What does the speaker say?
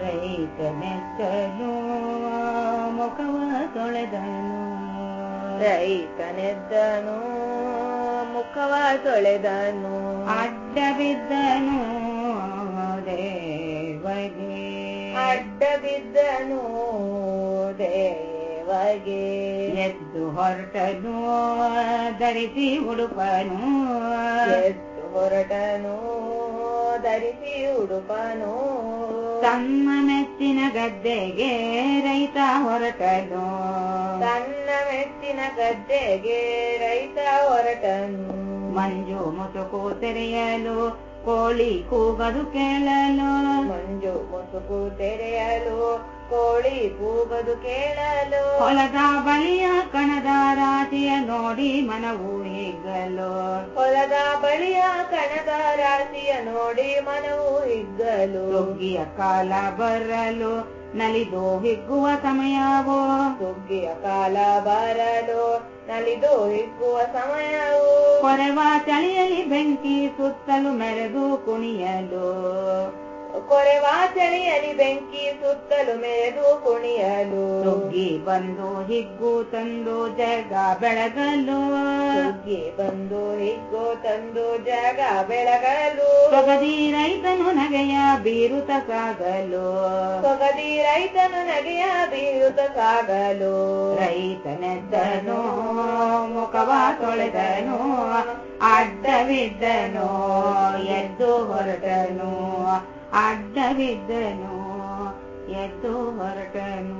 ರೈತನೆದ್ದನು ಮುಖವ ತೊಳೆದನು ರೈತನೆದ್ದನು ಮುಖವ ತೊಳೆದನು ಅಡ್ಡ ಬಿದ್ದನು ದೇವಗೆ. ಅಡ್ಡ ಬಿದ್ದನು ದೇವಗೆ. ಎದ್ದು ಹೊರಟನು ಧರಿಸಿ ಉಡುಪನು. ಎದ್ದು ಹೊರಟನು ಧರಿಸಿ ಉಡುಪನು. ತಮ್ಮ ಮೆಚ್ಚಿನ ಗದ್ದೆಗೆ ರೈತ ಹೊರಟನು. ತನ್ನ ಮೆಚ್ಚಿನ ಗದ್ದೆಗೆ ರೈತ ಹೊರಟನು. ಮಂಜು ಮುಸುಕು ತೆರೆಯಲು ಕೋಳಿ ಕೂಗದು ಕೇಳಲು. ಮಂಜು ಮುಸುಕು ತೆರೆಯಲು ಕೋಳಿ ಕೂಗದು ಕೇಳಲು. ಹೊಲದ ಬಳಿಯ ಕಣದ ರಾಶಿಯ ನೋಡಿ ಮನವು ಹಿಗ್ಗಲು. ಹೊಲದ ಬಳಿಯ ಕಣದ ರಾಶಿಯ ನೋಡಿ ಮನವು ಹಿಗ್ಗಲು. ಸುಗ್ಗಿಯ ಕಾಲ ಬರಲು ನಲಿದು ಹಿಗ್ಗುವ ಸಮಯವೋ. ಸುಗ್ಗಿಯ ಕಾಲ ಬರಲು ನಲಿದು ಹಿಗ್ಗುವ ಸಮಯವೋ. ಕೊರವ ಚಳಿಯಲ್ಲಿ ಬೆಂಕಿ ಸುತ್ತಲು ಮೆರೆದು ಕುಣಿಯಲು. ಕೊರೆವಾ ಚಳಿಯಲ್ಲಿ ಬೆಂಕಿ ಸುತ್ತಲು ಮೇಲು ಕುಣಿಯಲು. ನುಗ್ಗಿ ಬಂದು ಹಿಗ್ಗು ತಂದು ಜಗ ಬೆಳಗಲು. ನುಗ್ಗಿ ಬಂದು ಹಿಗ್ಗು ತಂದು ಜಗ ಬೆಳಗಲು. ಸೊಗದಿ ರೈತನು ನಗೆಯ ಬೀರುತ ಸಾಗಲು. ಸೊಗದಿ ರೈತನು ನಗೆಯ ಬೀರುತ ಸಾಗಲು. ರೈತನೆದ್ದನು ಮುಖವ ತೊಳೆದನು ಅಡ್ಡವಿದ್ದನು ಎದ್ದು ಹೊರಟನು ಅಡ್ಡವಿದ್ದನು ಹೊರಟನು